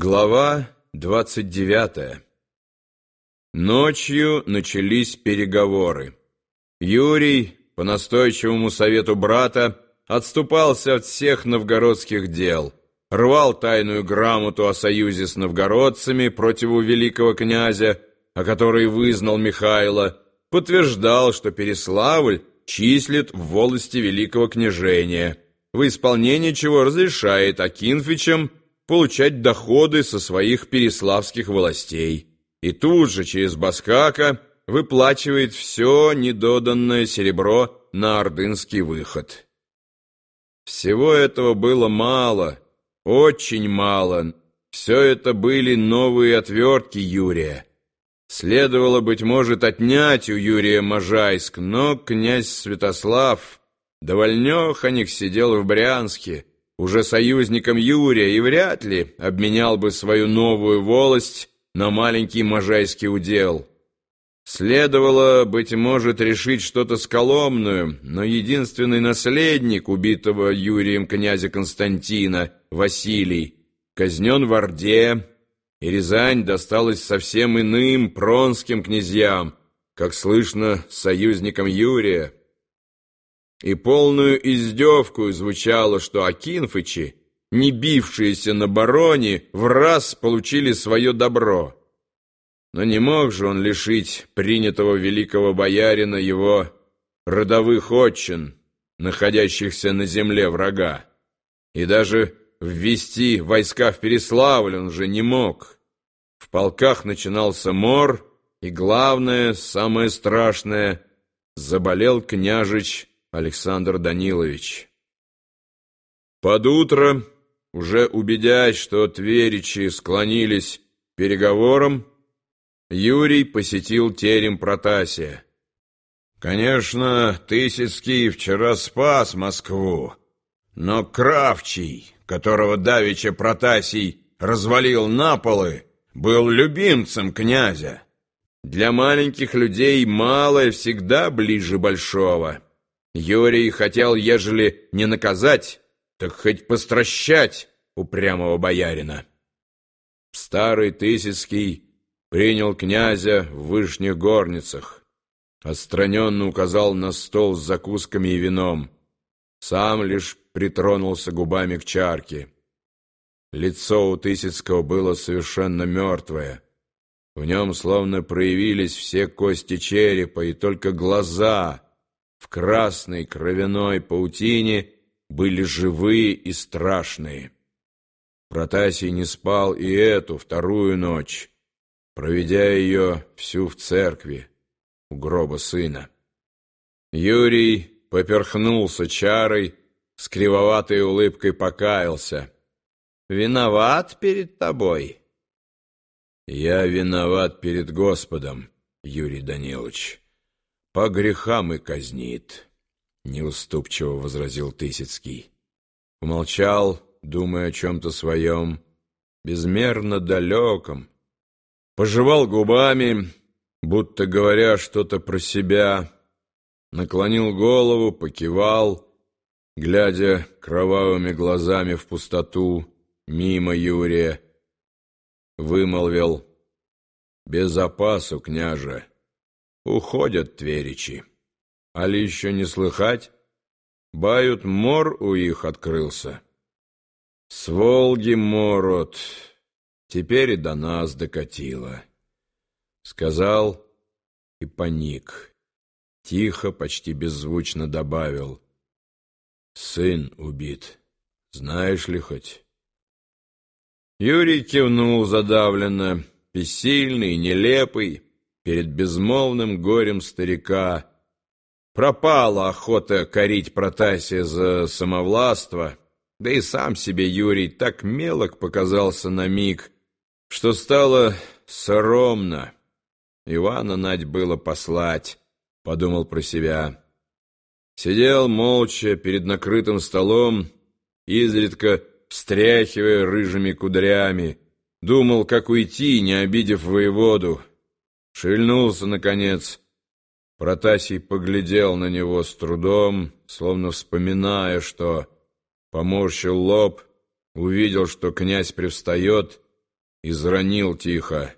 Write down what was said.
Глава двадцать девятая Ночью начались переговоры. Юрий, по настойчивому совету брата, отступался от всех новгородских дел, рвал тайную грамоту о союзе с новгородцами против великого князя, о которой вызнал Михайло, подтверждал, что Переславль числит в волости великого княжения, в исполнении чего разрешает Акинфичам получать доходы со своих переславских властей и тут же через Баскака выплачивает все недоданное серебро на ордынский выход. Всего этого было мало, очень мало. Все это были новые отвертки Юрия. Следовало, быть может, отнять у Юрия Можайск, но князь Святослав довольнёхонек сидел в Брянске, уже союзником Юрия, и вряд ли обменял бы свою новую волость на маленький можайский удел. Следовало, быть может, решить что-то сколомную, но единственный наследник убитого Юрием князя Константина, Василий, казнен в Орде, и Рязань досталась совсем иным пронским князьям, как слышно, союзникам Юрия. И полную издевку звучало, что Акинфычи, не бившиеся на бароне, в раз получили свое добро. Но не мог же он лишить принятого великого боярина его родовых отчин, находящихся на земле врага. И даже ввести войска в Переславль он же не мог. В полках начинался мор, и главное, самое страшное, заболел княжич Александр Данилович. Под утро, уже убедясь, что тверичи склонились переговорам, Юрий посетил терем Протасия. Конечно, Тысяцкий вчера спас Москву, но Кравчий, которого давеча Протасий развалил на полы, был любимцем князя. Для маленьких людей малое всегда ближе большого. Юрий хотел, ежели не наказать, так хоть постращать упрямого боярина. Старый Тысяцкий принял князя в вышних горницах, отстраненно указал на стол с закусками и вином, сам лишь притронулся губами к чарке. Лицо у Тысяцкого было совершенно мертвое. В нем словно проявились все кости черепа, и только глаза — в красной кровяной паутине были живые и страшные. Протасий не спал и эту вторую ночь, проведя ее всю в церкви у гроба сына. Юрий поперхнулся чарой, с кривоватой улыбкой покаялся. «Виноват перед тобой?» «Я виноват перед Господом, Юрий Данилович» по грехам и казнит, — неуступчиво возразил Тысяцкий. Умолчал, думая о чем-то своем, безмерно далеком, пожевал губами, будто говоря что-то про себя, наклонил голову, покивал, глядя кровавыми глазами в пустоту, мимо Юрия, вымолвил «Без опасу, княже». Уходят тверичи. Али еще не слыхать? Бают мор у их открылся. С Волги морот. Теперь и до нас докатило. Сказал и паник. Тихо, почти беззвучно добавил. Сын убит. Знаешь ли хоть? Юрий кивнул задавленно, бессильный, нелепый, перед безмолвным горем старика. Пропала охота корить Протасия за самовластво, да и сам себе Юрий так мелок показался на миг, что стало соромно. Ивана нать было послать, подумал про себя. Сидел молча перед накрытым столом, изредка встряхивая рыжими кудрями, думал, как уйти, не обидев воеводу, Шевельнулся, наконец. Протасий поглядел на него с трудом, словно вспоминая, что поморщил лоб, увидел, что князь привстает изранил тихо.